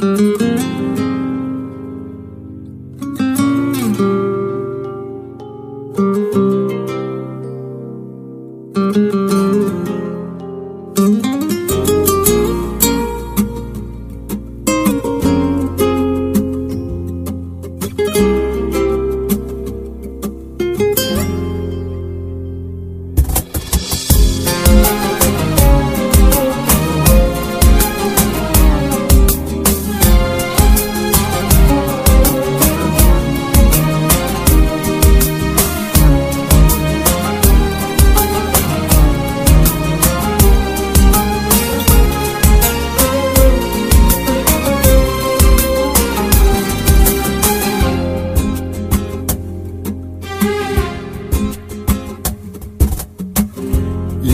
thank you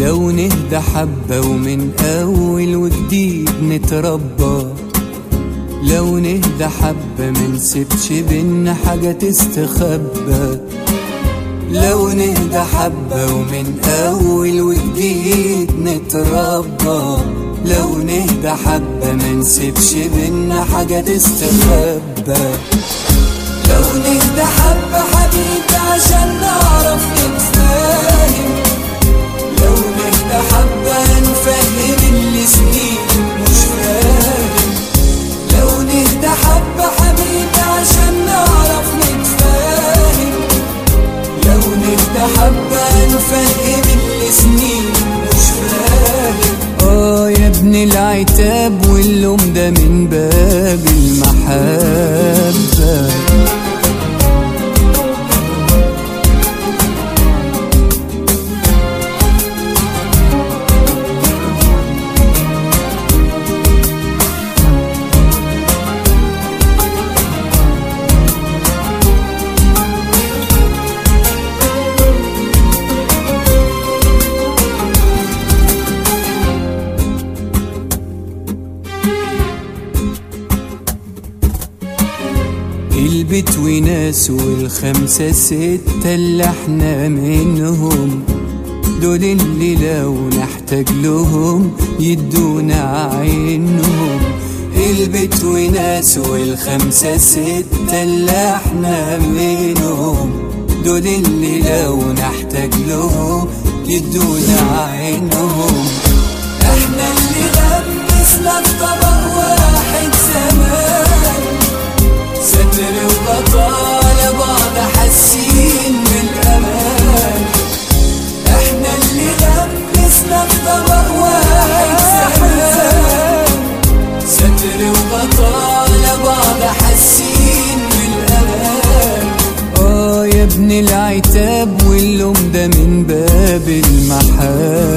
لو نهدى حبة ومن أول وجديد نتربى. لو نهدى حبة منسيبش بينا حاجة تستخبى. لو نهدى حبة ومن أول وجديد نتربى. لو نهدى حبة منسيبش بينا حاجة تستخبى. لو نهدى حبة حبيبي عشان نعرف العتاب واللوم ده من باب المحبة البيت وناس والخمسة ستة اللي إحنا منهم. دول اللي لو نحتاج لهم يدونا عينهم. البيت وناس والخمسة ستة اللي إحنا منهم. دول اللي لو نحتاج لهم يدونا عينهم. إحنا اللي غمسنا في طبق واحد زمان. ابن العتاب واللوم ده من باب المحبة.